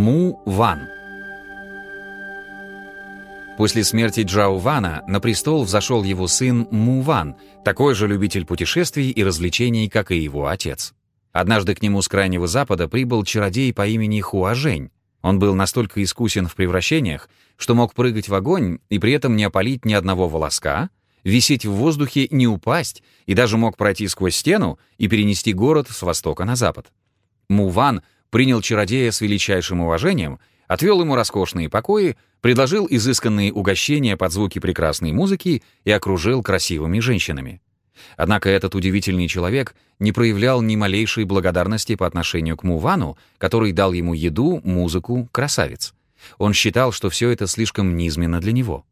Му Ван После смерти Джао Вана на престол взошел его сын Му Ван, такой же любитель путешествий и развлечений, как и его отец. Однажды к нему с Крайнего Запада прибыл чародей по имени Хуажень. Он был настолько искусен в превращениях, что мог прыгать в огонь и при этом не опалить ни одного волоска, висеть в воздухе, не упасть, и даже мог пройти сквозь стену и перенести город с востока на запад. Муван принял чародея с величайшим уважением, отвел ему роскошные покои, предложил изысканные угощения под звуки прекрасной музыки и окружил красивыми женщинами. Однако этот удивительный человек не проявлял ни малейшей благодарности по отношению к Мувану, который дал ему еду, музыку, красавец. Он считал, что все это слишком низменно для него.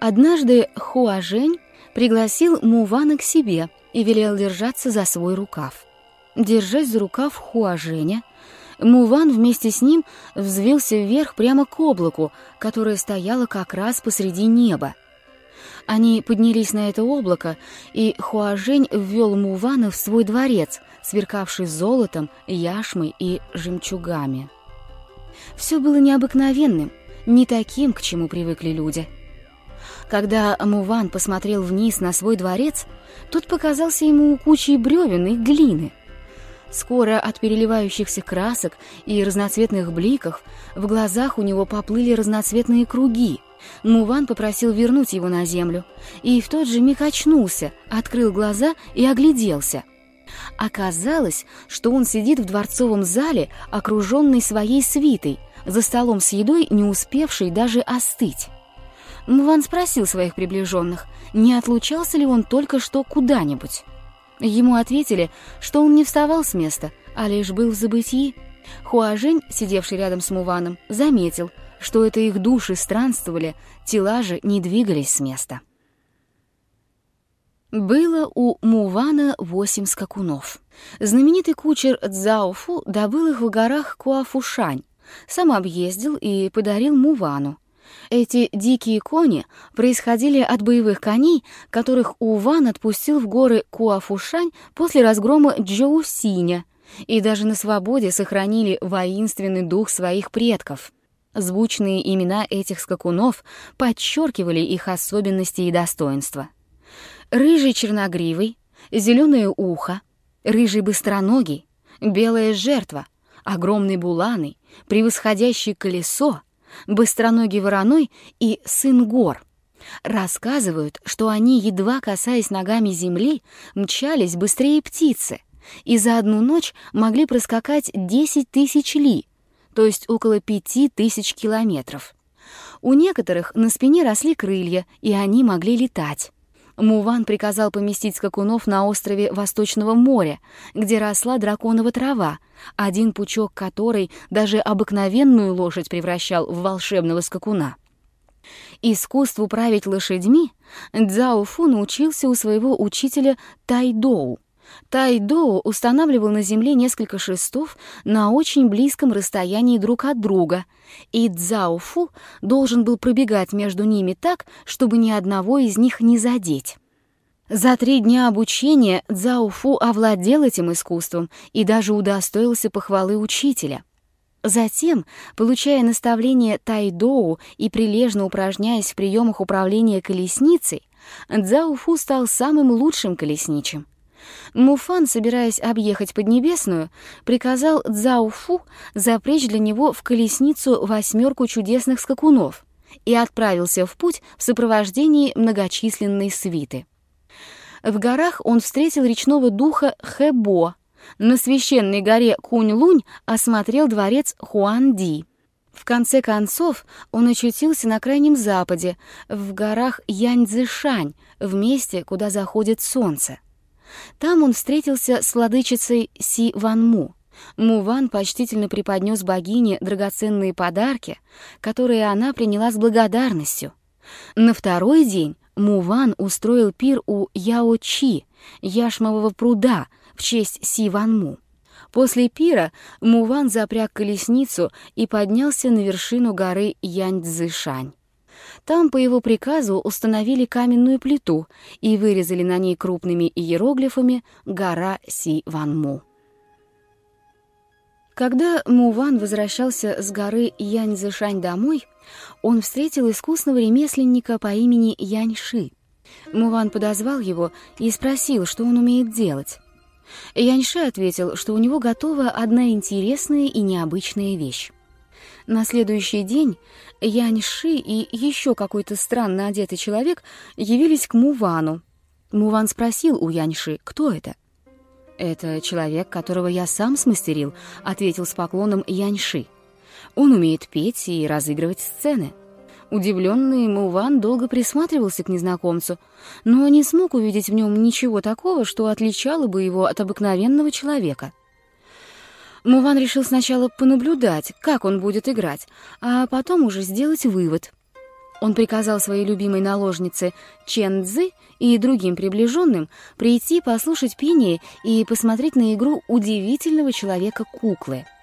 Однажды Хуажень пригласил Мувана к себе и велел держаться за свой рукав. Держась за рукав Хуаженя, Муван вместе с ним взвился вверх прямо к облаку, которое стояло как раз посреди неба. Они поднялись на это облако, и Хуажень ввел Мувана в свой дворец, сверкавший золотом, яшмой и жемчугами. Все было необыкновенным, не таким, к чему привыкли люди — когда Муван посмотрел вниз на свой дворец, тот показался ему кучей бревен и глины. Скоро от переливающихся красок и разноцветных бликов в глазах у него поплыли разноцветные круги. Муван попросил вернуть его на землю, и в тот же миг очнулся, открыл глаза и огляделся. Оказалось, что он сидит в дворцовом зале, окруженный своей свитой, за столом с едой, не успевшей даже остыть. Мван спросил своих приближенных, не отлучался ли он только что куда-нибудь. Ему ответили, что он не вставал с места, а лишь был в забытии. Хуажень, сидевший рядом с Муваном, заметил, что это их души странствовали, тела же не двигались с места. Было у Мувана восемь скакунов. Знаменитый кучер Цзаофу добыл их в горах Куафушань, сам объездил и подарил Мувану. Эти дикие кони происходили от боевых коней, которых Уван отпустил в горы Куафушань после разгрома Джоусиня, и даже на свободе сохранили воинственный дух своих предков. Звучные имена этих скакунов подчеркивали их особенности и достоинства. Рыжий черногривый, зеленое ухо, рыжий быстроногий, белая жертва, огромный буланый, превосходящий колесо — быстроногий вороной и сын гор. Рассказывают, что они, едва касаясь ногами земли, мчались быстрее птицы и за одну ночь могли проскакать 10 тысяч ли, то есть около 5 тысяч километров. У некоторых на спине росли крылья, и они могли летать. Муван приказал поместить скакунов на острове Восточного моря, где росла драконова трава, один пучок которой даже обыкновенную лошадь превращал в волшебного скакуна. Искусству править лошадьми Цзао Фу научился у своего учителя Тайдоу. Тайдоу устанавливал на земле несколько шестов на очень близком расстоянии друг от друга, и Цзаофу должен был пробегать между ними так, чтобы ни одного из них не задеть. За три дня обучения Цзаофу овладел этим искусством и даже удостоился похвалы учителя. Затем, получая наставление Тайдоу и прилежно упражняясь в приемах управления колесницей, Цзаофу стал самым лучшим колесничим. Муфан, собираясь объехать Поднебесную, приказал Цзаофу запречь для него в колесницу восьмерку чудесных скакунов и отправился в путь в сопровождении многочисленной свиты. В горах он встретил речного духа Хэбо. На священной горе Кунь-Лунь осмотрел дворец Хуанди. В конце концов он очутился на крайнем западе, в горах Яньцзишань, в месте, куда заходит солнце. Там он встретился с владычицей Си Ван Му. Муван почтительно преподнес богине драгоценные подарки, которые она приняла с благодарностью. На второй день Муван устроил пир у Яо-Чи, яшмового пруда, в честь Си Ван Му. После пира Муван запряг колесницу и поднялся на вершину горы Яньцзышань. Там по его приказу установили каменную плиту и вырезали на ней крупными иероглифами «Гора Си Ван Му». Когда Муван возвращался с горы Яньзышань домой, он встретил искусного ремесленника по имени Яньши. Муван подозвал его и спросил, что он умеет делать. Яньши ответил, что у него готова одна интересная и необычная вещь. На следующий день Яньши и еще какой-то странно одетый человек явились к Мувану. Муван спросил у Яньши, кто это. «Это человек, которого я сам смастерил», — ответил с поклоном Яньши. «Он умеет петь и разыгрывать сцены». Удивленный Муван долго присматривался к незнакомцу, но не смог увидеть в нем ничего такого, что отличало бы его от обыкновенного человека. Муван решил сначала понаблюдать, как он будет играть, а потом уже сделать вывод. Он приказал своей любимой наложнице Чен Цзы и другим приближенным прийти послушать пение и посмотреть на игру удивительного человека-куклы —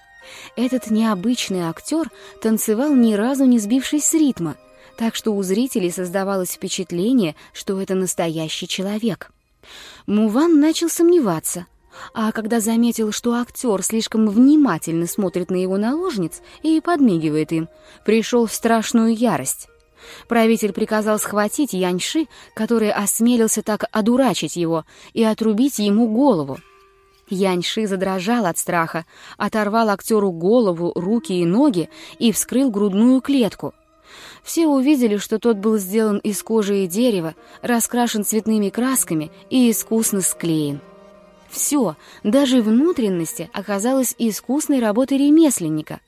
этот необычный актер танцевал ни разу не сбившись с ритма, так что у зрителей создавалось впечатление, что это настоящий человек. Муван начал сомневаться, а когда заметил, что актер слишком внимательно смотрит на его наложниц и подмигивает им, пришел в страшную ярость. Правитель приказал схватить Яньши, который осмелился так одурачить его, и отрубить ему голову. Яньши задрожал от страха, оторвал актеру голову, руки и ноги и вскрыл грудную клетку. Все увидели, что тот был сделан из кожи и дерева, раскрашен цветными красками и искусно склеен. Все, даже внутренности, оказалось искусной работой ремесленника.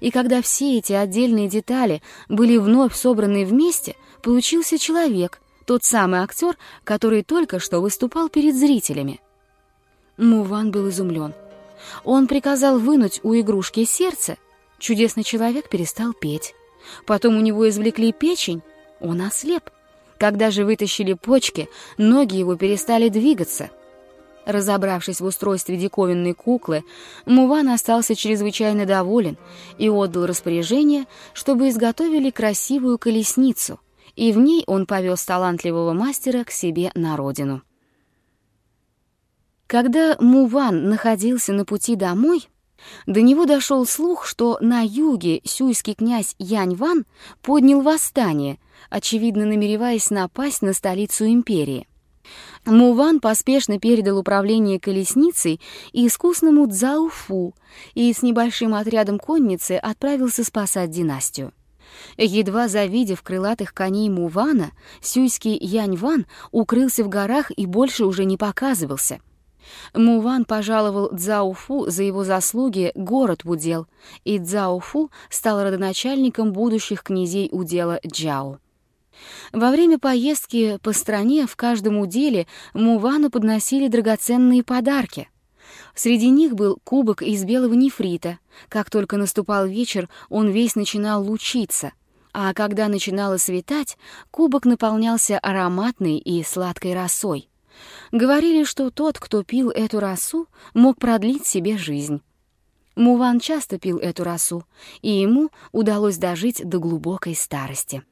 И когда все эти отдельные детали были вновь собраны вместе, получился человек, тот самый актер, который только что выступал перед зрителями. Муван был изумлен. Он приказал вынуть у игрушки сердце. Чудесный человек перестал петь. Потом у него извлекли печень. Он ослеп. Когда же вытащили почки, ноги его перестали двигаться. Разобравшись в устройстве диковинной куклы, Муван остался чрезвычайно доволен и отдал распоряжение, чтобы изготовили красивую колесницу, и в ней он повез талантливого мастера к себе на родину. Когда Муван находился на пути домой, до него дошел слух, что на юге сюйский князь Янь-Ван поднял восстание, очевидно намереваясь напасть на столицу империи. Муван поспешно передал управление колесницей искусному Цзауфу и с небольшим отрядом конницы отправился спасать династию. Едва завидев крылатых коней Мувана, сюйский Янь-Ван укрылся в горах и больше уже не показывался — Муван пожаловал Цзауфу за его заслуги город удел, и Цзауфу стал родоначальником будущих князей удела Джао. Во время поездки по стране в каждом уделе Мувану подносили драгоценные подарки. Среди них был кубок из белого нефрита. Как только наступал вечер, он весь начинал лучиться, а когда начинало светать, кубок наполнялся ароматной и сладкой росой. Говорили, что тот, кто пил эту росу, мог продлить себе жизнь. Муван часто пил эту росу, и ему удалось дожить до глубокой старости.